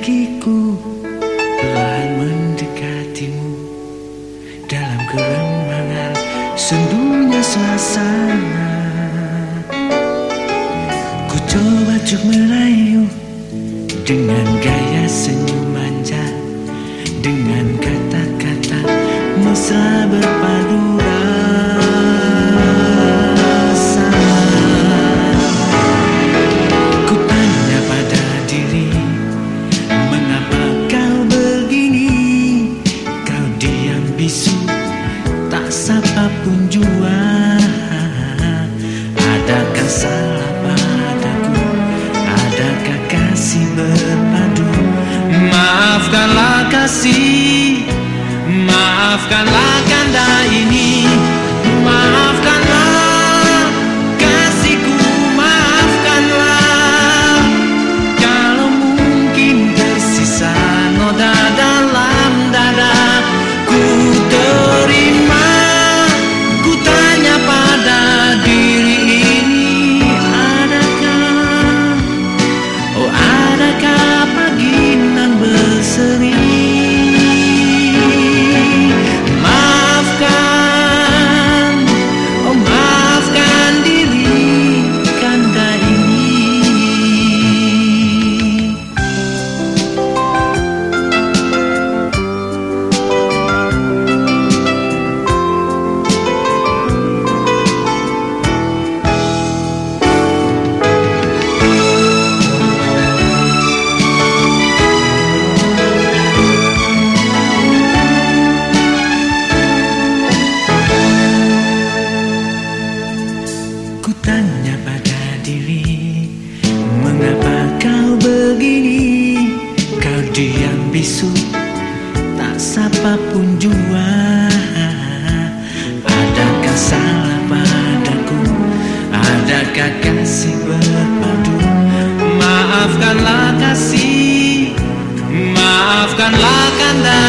Kakiku Perlahan mendekatimu Dalam keremangan Sendunya suasana. Ku coba untuk merayu Dengan gaya senyum manja Dengan kata-kata mesra berpadu salah padaku? Adakah kasih berpadu? Maafkanlah kasih Maafkanlah diam bisu Tak sapa pun jua. Adakah salah padaku? Adakah kasih berpadu? Maafkanlah kasih Maafkanlah kanda